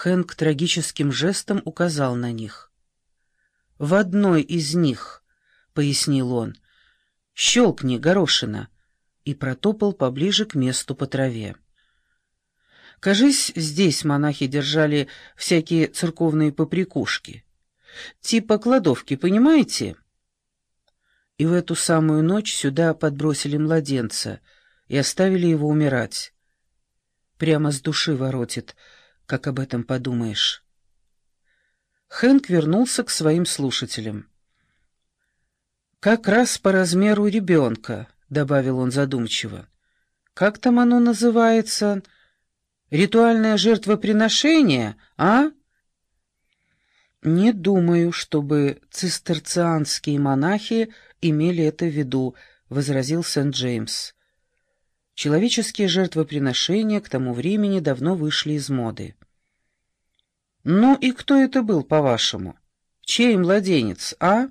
Хэнк трагическим жестом указал на них. «В одной из них», — пояснил он, — «щелкни, горошина», и протопал поближе к месту по траве. Кажись, здесь монахи держали всякие церковные поприкушки. Типа кладовки, понимаете? И в эту самую ночь сюда подбросили младенца и оставили его умирать. Прямо с души воротит, как об этом подумаешь. Хэнк вернулся к своим слушателям. «Как раз по размеру ребенка», — добавил он задумчиво. «Как там оно называется? Ритуальное жертвоприношение, а?» «Не думаю, чтобы цистерцианские монахи имели это в виду», — возразил Сент-Джеймс. Человеческие жертвоприношения к тому времени давно вышли из моды. «Ну и кто это был, по-вашему? Чей младенец, а?»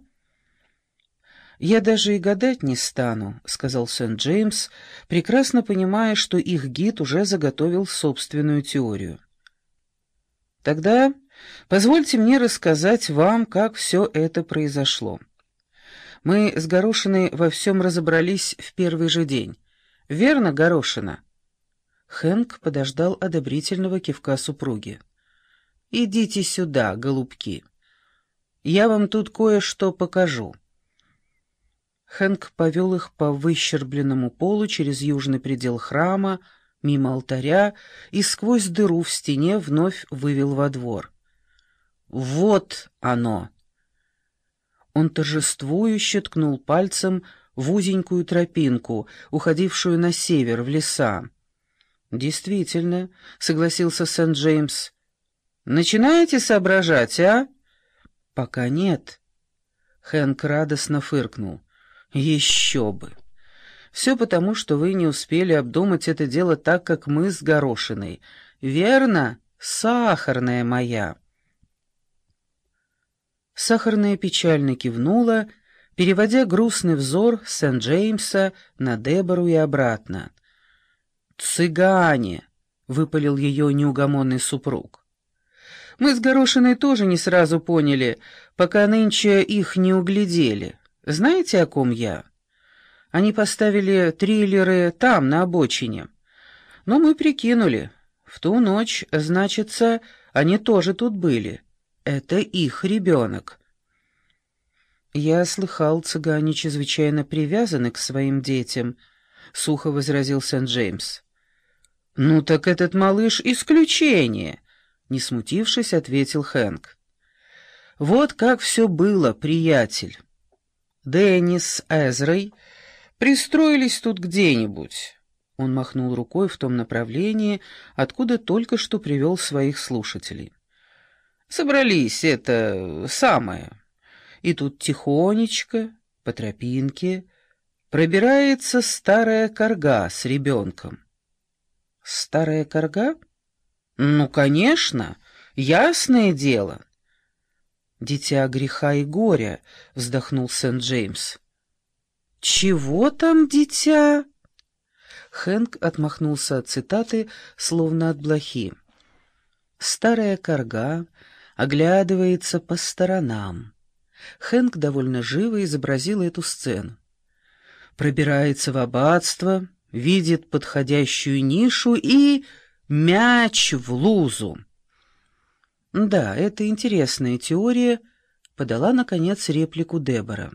«Я даже и гадать не стану», — сказал Сент-Джеймс, прекрасно понимая, что их гид уже заготовил собственную теорию. «Тогда позвольте мне рассказать вам, как все это произошло. Мы с Горошиной во всем разобрались в первый же день». Верно, Горошина?» Хэнк подождал одобрительного кивка супруги. «Идите сюда, голубки. Я вам тут кое-что покажу». Хэнк повел их по выщербленному полу через южный предел храма, мимо алтаря и сквозь дыру в стене вновь вывел во двор. «Вот оно!» Он торжествующе ткнул пальцем в узенькую тропинку, уходившую на север, в леса. «Действительно», — согласился Сент-Джеймс. «Начинаете соображать, а?» «Пока нет». Хэнк радостно фыркнул. «Еще бы! Все потому, что вы не успели обдумать это дело так, как мы с Горошиной. Верно, сахарная моя?» Сахарная печально кивнула переводя грустный взор Сент-Джеймса на Дебору и обратно. «Цыгане!» — выпалил ее неугомонный супруг. «Мы с Горошиной тоже не сразу поняли, пока нынче их не углядели. Знаете, о ком я? Они поставили триллеры там, на обочине. Но мы прикинули. В ту ночь, значится, они тоже тут были. Это их ребенок». «Я слыхал, цыгане чрезвычайно привязаны к своим детям», — сухо возразил Сент-Джеймс. «Ну так этот малыш — исключение», — не смутившись, ответил Хэнк. «Вот как все было, приятель. Деннис с Эзрой пристроились тут где-нибудь». Он махнул рукой в том направлении, откуда только что привел своих слушателей. «Собрались, это самое, и тут тихонечко, по тропинке, пробирается старая корга с ребенком. Старая корга? Ну, конечно, ясное дело. Дитя греха и горя, вздохнул Сент-Джеймс. Чего там, дитя? Хэнк отмахнулся от цитаты, словно от блохи. Старая корга оглядывается по сторонам. Хэнк довольно живо изобразил эту сцену. Пробирается в аббатство, видит подходящую нишу и... мяч в лузу. Да, это интересная теория, подала, наконец, реплику Дебора.